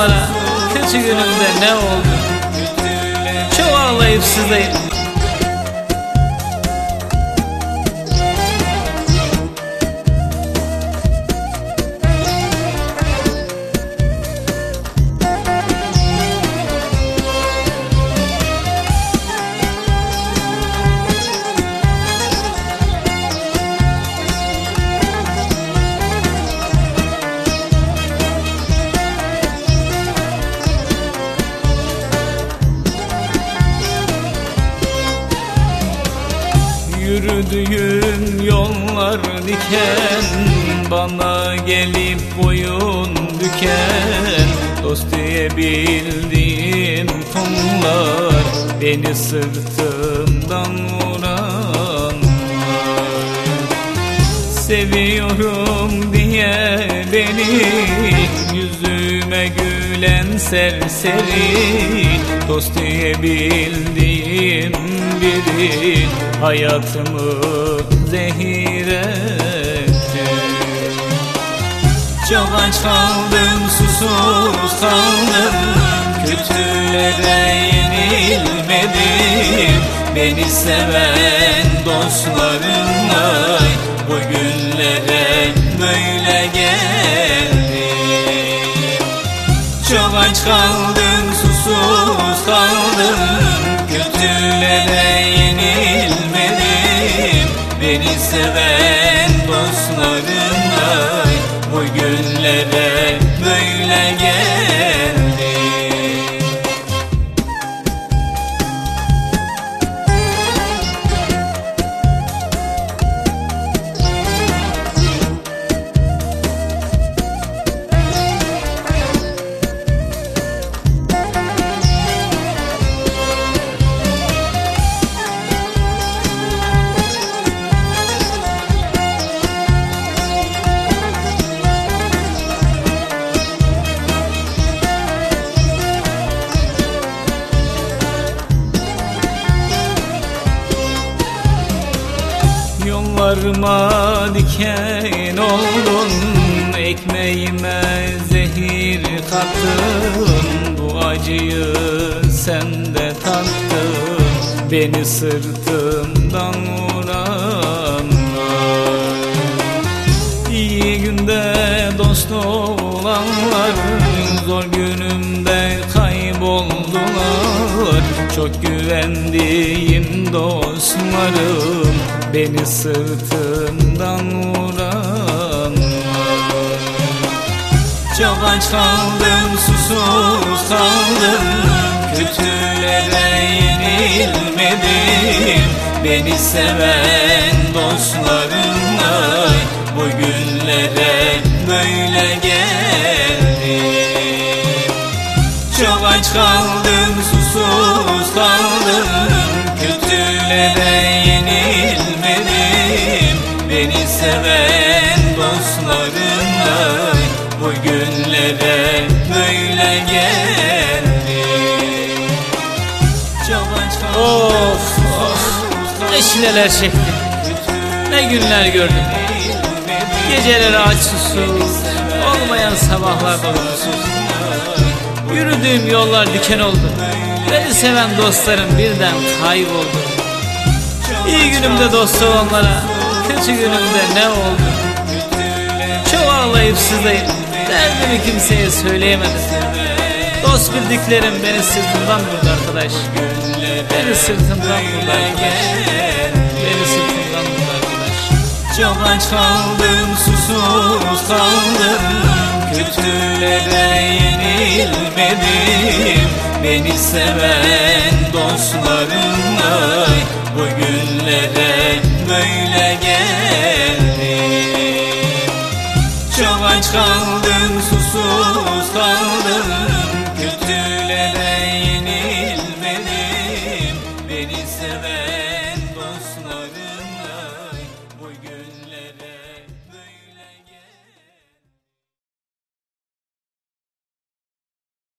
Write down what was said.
onlara Kötü günümde ne oldu? Çok ağlayıp sızlayıp Yürüdüğüm yollar diken Bana gelip boyun büken. Dost diye bildiğim kullar Beni sırtımdan vuranlar Seviyorum diye beni Yüzüme gülen serseri Dost diye bildiğim biri Hayatımı zehir etti. Çok aç kaldım susuz kaldım. Kötülere yenilmedim. Beni seven dostlarımla Bugünlere böyle geldim. Çok aç kaldım susuz kaldım Kötülere yenilmedim. Beni seven dostlarımla Bugünlere Yollarıma diken oldun. Ekmeğime zehir kattın. Bu acıyı sen de tattın. Beni sırtımdan vuranlar. İyi günde dost olanlar Zor günümde kayboldular. Çok güvendiğim dostlarım Beni sırtımdan vuranlar Çok aç kaldım susuz kaldım Kötülere yenilmedim Beni seven dostlarımla Bugünlere böyle geldim Çok aç kaldım susuz kaldım Kötülere yenilmedim Bugünlere böyle kaldım Of of. Ne çileler çektim Ne günler gördüm. Geceleri aç susuz Olmayan sabahlar uykusuz Yürüdüğüm yollar diken oldu. Beni seven dostlarım birden kayboldu. İyi günümde dost olanlara Kötü günümde ne oldu? Çok ağlayıp sızlayıp Derdimi kimseye söyleyemedim Dost bildiklerim beni sırtımdan vurdu arkadaş. Beni sırtımdan vurdu arkadaş. Beni sırtımdan vurdu arkadaş. Çok aç kaldım susuz kaldım. Kötülere yenilmedim. Beni seven dostlarımla susuz kaldım